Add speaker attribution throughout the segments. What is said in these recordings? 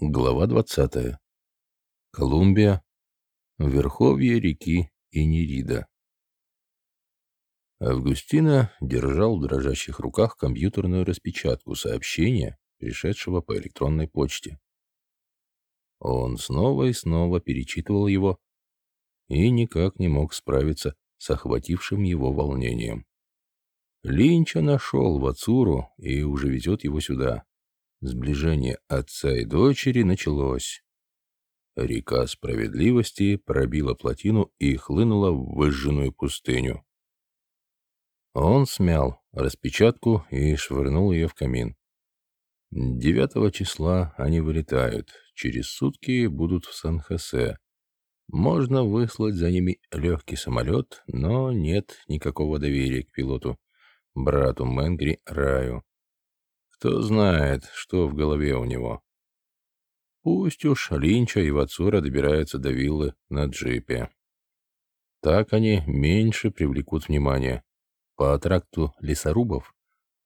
Speaker 1: Глава 20. Колумбия. Верховье реки Инирида. Августина держал в дрожащих руках компьютерную распечатку сообщения, пришедшего по электронной почте. Он снова и снова перечитывал его и никак не мог справиться с охватившим его волнением. Линча нашел в Ацуру и уже везет его сюда. Сближение отца и дочери началось. Река справедливости пробила плотину и хлынула в выжженную пустыню. Он смял распечатку и швырнул ее в камин. Девятого числа они вылетают. Через сутки будут в Сан-Хосе. Можно выслать за ними легкий самолет, но нет никакого доверия к пилоту, брату Мэнгри Раю. Кто знает, что в голове у него. Пусть уж Линча и Вацура добираются до виллы на джипе. Так они меньше привлекут внимание. По тракту лесорубов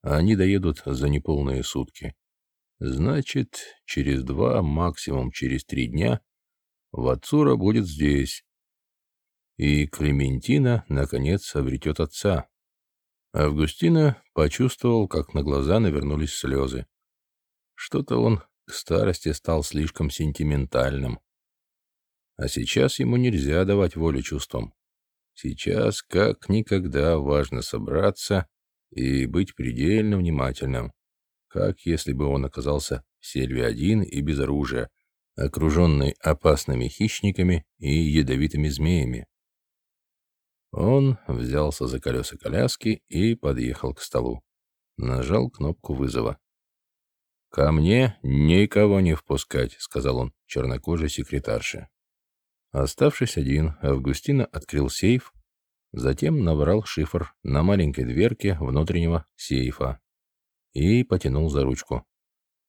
Speaker 1: они доедут за неполные сутки. Значит, через два, максимум через три дня Вацура будет здесь. И Клементина, наконец, обретет отца. Августина почувствовал, как на глаза навернулись слезы. Что-то он к старости стал слишком сентиментальным. А сейчас ему нельзя давать волю чувствам. Сейчас как никогда важно собраться и быть предельно внимательным, как если бы он оказался в сельве один и без оружия, окруженный опасными хищниками и ядовитыми змеями. Он взялся за колеса коляски и подъехал к столу. Нажал кнопку вызова. «Ко мне никого не впускать», — сказал он чернокожей секретарше. Оставшись один, Августина открыл сейф, затем набрал шифр на маленькой дверке внутреннего сейфа и потянул за ручку.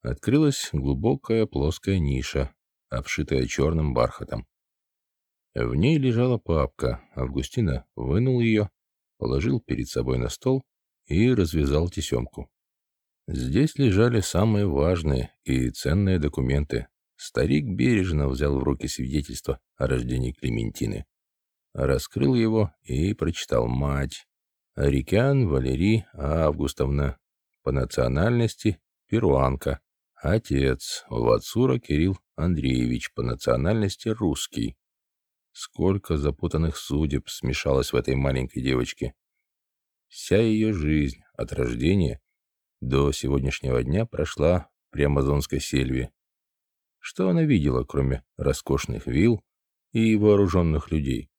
Speaker 1: Открылась глубокая плоская ниша, обшитая черным бархатом. В ней лежала папка. Августина вынул ее, положил перед собой на стол и развязал тесемку. Здесь лежали самые важные и ценные документы. Старик бережно взял в руки свидетельство о рождении Клементины. Раскрыл его и прочитал «Мать». Арикян Валерий Августовна. По национальности перуанка. Отец Вацура Кирилл Андреевич. По национальности русский. Сколько запутанных судеб смешалось в этой маленькой девочке. Вся ее жизнь от рождения до сегодняшнего дня прошла при амазонской сельве. Что она видела, кроме роскошных вилл и вооруженных людей?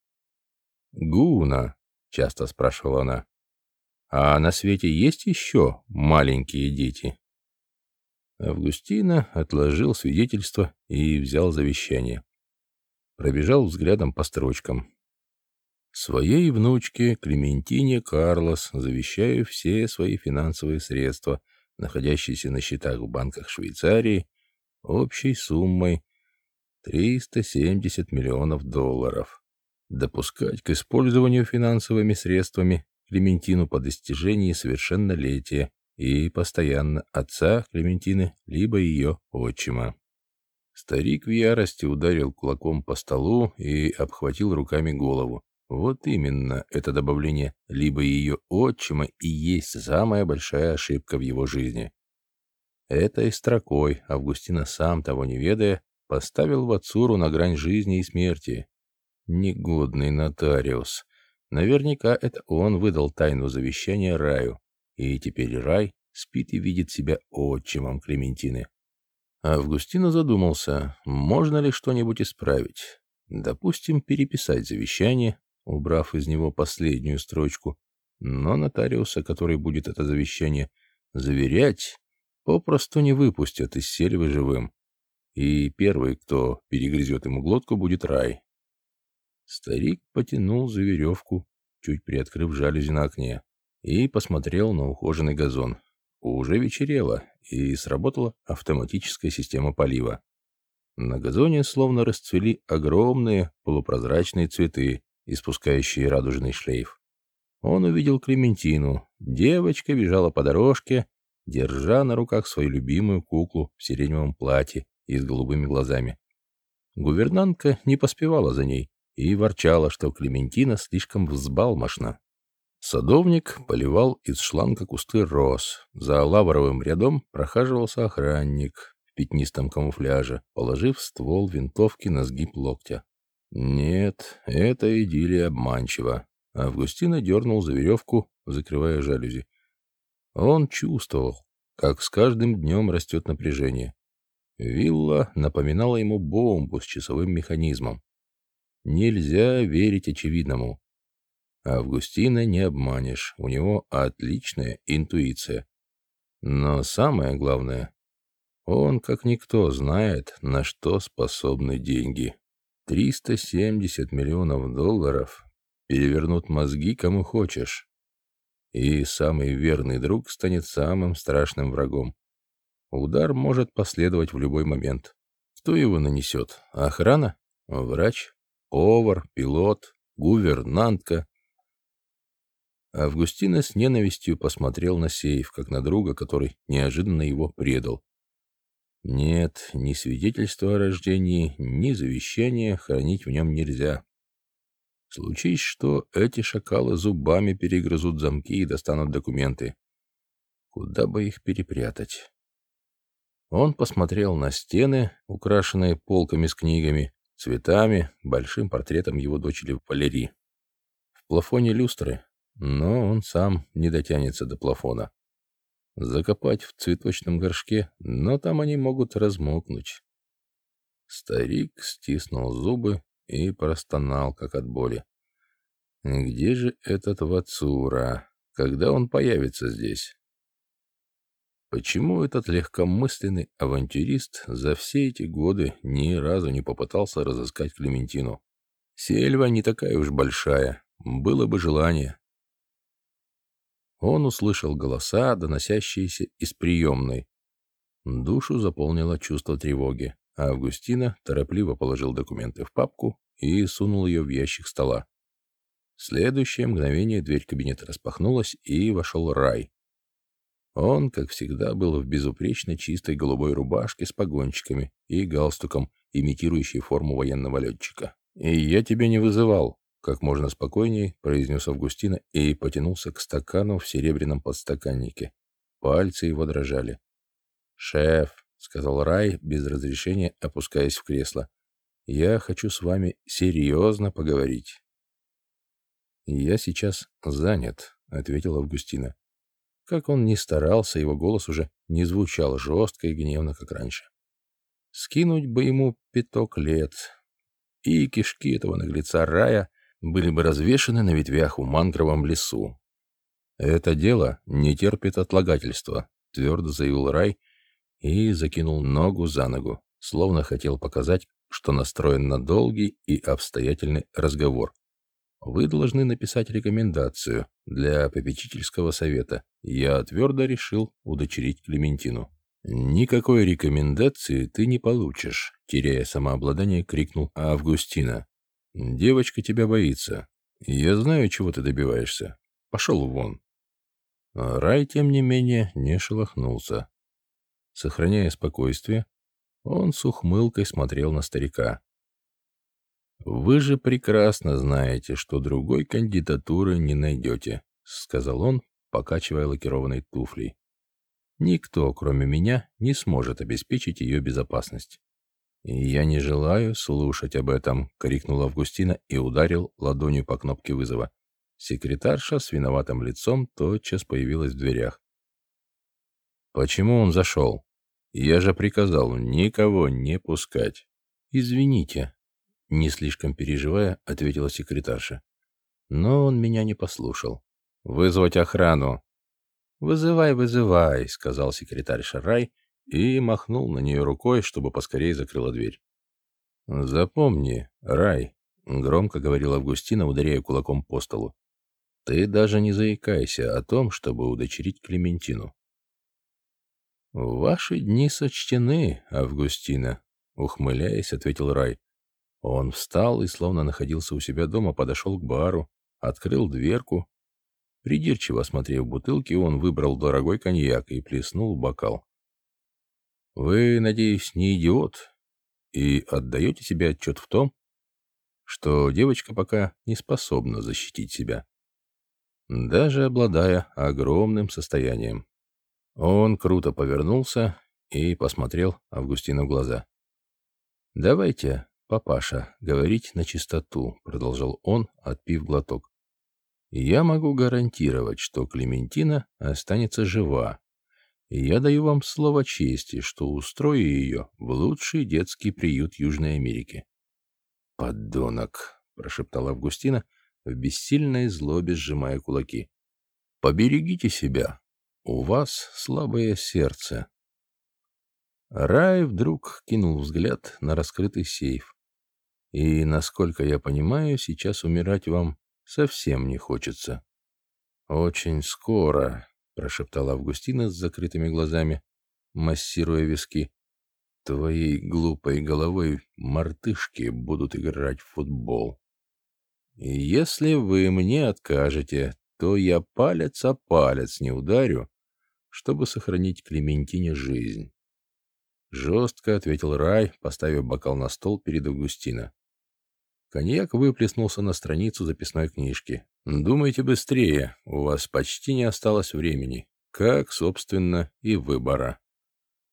Speaker 1: «Гуна», — часто спрашивала она, — «а на свете есть еще маленькие дети?» Августина отложил свидетельство и взял завещание пробежал взглядом по строчкам. Своей внучке Клементине Карлос завещаю все свои финансовые средства, находящиеся на счетах в банках Швейцарии, общей суммой 370 миллионов долларов. Допускать к использованию финансовыми средствами Клементину по достижении совершеннолетия и постоянно отца Клементины либо ее отчима. Старик в ярости ударил кулаком по столу и обхватил руками голову. Вот именно это добавление либо ее отчима и есть самая большая ошибка в его жизни. Этой строкой Августина, сам того не ведая, поставил Вацуру на грань жизни и смерти. Негодный нотариус. Наверняка это он выдал тайну завещания Раю. И теперь Рай спит и видит себя отчимом Клементины. Августина задумался, можно ли что-нибудь исправить. Допустим, переписать завещание, убрав из него последнюю строчку, но нотариуса, который будет это завещание заверять, попросту не выпустят из сельвы живым. И первый, кто перегрызет ему глотку, будет рай. Старик потянул за веревку, чуть приоткрыв жалюзи на окне, и посмотрел на ухоженный газон. Уже вечерело, и сработала автоматическая система полива. На газоне словно расцвели огромные полупрозрачные цветы, испускающие радужный шлейф. Он увидел Клементину. Девочка бежала по дорожке, держа на руках свою любимую куклу в сиреневом платье и с голубыми глазами. Гувернантка не поспевала за ней и ворчала, что Клементина слишком взбалмошна. Садовник поливал из шланга кусты роз. За лавровым рядом прохаживался охранник в пятнистом камуфляже, положив ствол винтовки на сгиб локтя. Нет, эта идиллия обманчива. Августина дернул за веревку, закрывая жалюзи. Он чувствовал, как с каждым днем растет напряжение. Вилла напоминала ему бомбу с часовым механизмом. Нельзя верить очевидному. Августина не обманешь, у него отличная интуиция. Но самое главное, он, как никто, знает, на что способны деньги. 370 миллионов долларов перевернут мозги кому хочешь. И самый верный друг станет самым страшным врагом. Удар может последовать в любой момент. Кто его нанесет? Охрана? Врач? Повар? Пилот? Гувернантка? Августина с ненавистью посмотрел на сейф, как на друга, который неожиданно его предал. Нет, ни свидетельства о рождении, ни завещания хранить в нем нельзя. Случись что, эти шакалы зубами перегрызут замки и достанут документы. Куда бы их перепрятать? Он посмотрел на стены, украшенные полками с книгами, цветами, большим портретом его дочери Валерии. В плафоне люстры, но он сам не дотянется до плафона. Закопать в цветочном горшке, но там они могут размокнуть. Старик стиснул зубы и простонал, как от боли. «Где же этот Вацура? Когда он появится здесь?» Почему этот легкомысленный авантюрист за все эти годы ни разу не попытался разыскать Клементину? Сельва не такая уж большая, было бы желание. Он услышал голоса, доносящиеся из приемной. Душу заполнило чувство тревоги, а Августина торопливо положил документы в папку и сунул ее в ящик стола. В следующее мгновение дверь кабинета распахнулась, и вошел Рай. Он, как всегда, был в безупречно чистой голубой рубашке с погончиками и галстуком, имитирующей форму военного летчика. «И я тебя не вызывал», как можно спокойней произнес Августина и потянулся к стакану в серебряном подстаканнике. Пальцы его дрожали. «Шеф», — сказал Рай, без разрешения опускаясь в кресло, — «я хочу с вами серьезно поговорить». «Я сейчас занят», — ответил Августина. Как он ни старался, его голос уже не звучал жестко и гневно, как раньше. Скинуть бы ему пяток лет, и кишки этого наглеца рая были бы развешаны на ветвях в мангровом лесу. «Это дело не терпит отлагательства», — твердо заявил Рай и закинул ногу за ногу, словно хотел показать, что настроен на долгий и обстоятельный разговор. «Вы должны написать рекомендацию для попечительского совета. Я твердо решил удочерить Клементину». «Никакой рекомендации ты не получишь», — теряя самообладание, крикнул Августина. Девочка тебя боится. Я знаю, чего ты добиваешься. Пошел вон. Рай, тем не менее, не шелохнулся. Сохраняя спокойствие, он с ухмылкой смотрел на старика. «Вы же прекрасно знаете, что другой кандидатуры не найдете», — сказал он, покачивая лакированной туфлей. «Никто, кроме меня, не сможет обеспечить ее безопасность. «Я не желаю слушать об этом», — крикнул Августина и ударил ладонью по кнопке вызова. Секретарша с виноватым лицом тотчас появилась в дверях. «Почему он зашел? Я же приказал никого не пускать». «Извините», — не слишком переживая, ответила секретарша. Но он меня не послушал. «Вызвать охрану». «Вызывай, вызывай», — сказал секретарь Шарай, — и махнул на нее рукой, чтобы поскорее закрыла дверь. «Запомни, Рай», — громко говорил Августина, ударяя кулаком по столу, — «ты даже не заикайся о том, чтобы удочерить Клементину». «Ваши дни сочтены, Августина», — ухмыляясь, ответил Рай. Он встал и, словно находился у себя дома, подошел к бару, открыл дверку. Придирчиво осмотрев бутылки, он выбрал дорогой коньяк и плеснул бокал. Вы, надеюсь, не идиот и отдаете себе отчет в том, что девочка пока не способна защитить себя, даже обладая огромным состоянием. Он круто повернулся и посмотрел Августину в глаза. «Давайте, папаша, говорить на чистоту», — продолжал он, отпив глоток. «Я могу гарантировать, что Клементина останется жива, я даю вам слово чести, что устрою ее в лучший детский приют Южной Америки». «Подонок», — прошептала Августина, в бессильной злобе сжимая кулаки. «Поберегите себя. У вас слабое сердце». Рай вдруг кинул взгляд на раскрытый сейф. И, насколько я понимаю, сейчас умирать вам совсем не хочется. Очень скоро, прошептала Августина с закрытыми глазами, массируя виски. Твоей глупой головой мартышки будут играть в футбол. Если вы мне откажете, то я палец о палец не ударю, чтобы сохранить Клементине жизнь. Жестко ответил Рай, поставив бокал на стол перед Августино. Коньяк выплеснулся на страницу записной книжки. «Думайте быстрее, у вас почти не осталось времени, как, собственно, и выбора».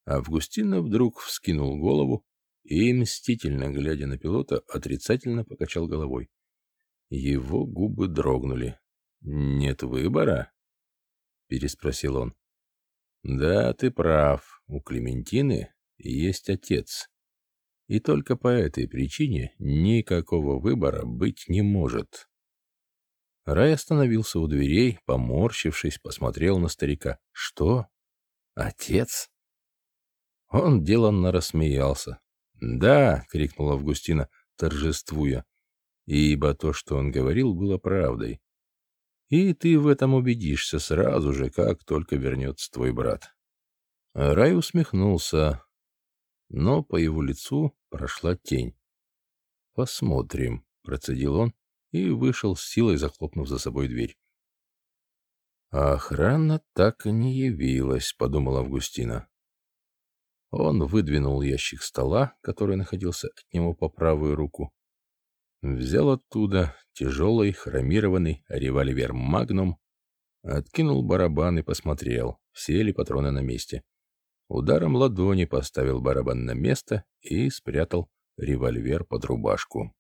Speaker 1: Августина вдруг вскинул голову и, мстительно глядя на пилота, отрицательно покачал головой. Его губы дрогнули. «Нет выбора?» — переспросил он. «Да, ты прав. У Клементины есть отец. И только по этой причине никакого выбора быть не может. Рай остановился у дверей, поморщившись, посмотрел на старика. «Что? Отец?» Он деланно рассмеялся. «Да!» — крикнула Августина, торжествуя. Ибо то, что он говорил, было правдой. И ты в этом убедишься сразу же, как только вернется твой брат. Рай усмехнулся, но по его лицу прошла тень. «Посмотрим», — процедил он и вышел с силой, захлопнув за собой дверь. «А охрана так и не явилась», — подумала Августина. Он выдвинул ящик стола, который находился от него по правую руку. Взял оттуда тяжелый хромированный револьвер «Магнум», откинул барабан и посмотрел, все ли патроны на месте. Ударом ладони поставил барабан на место и спрятал револьвер под рубашку.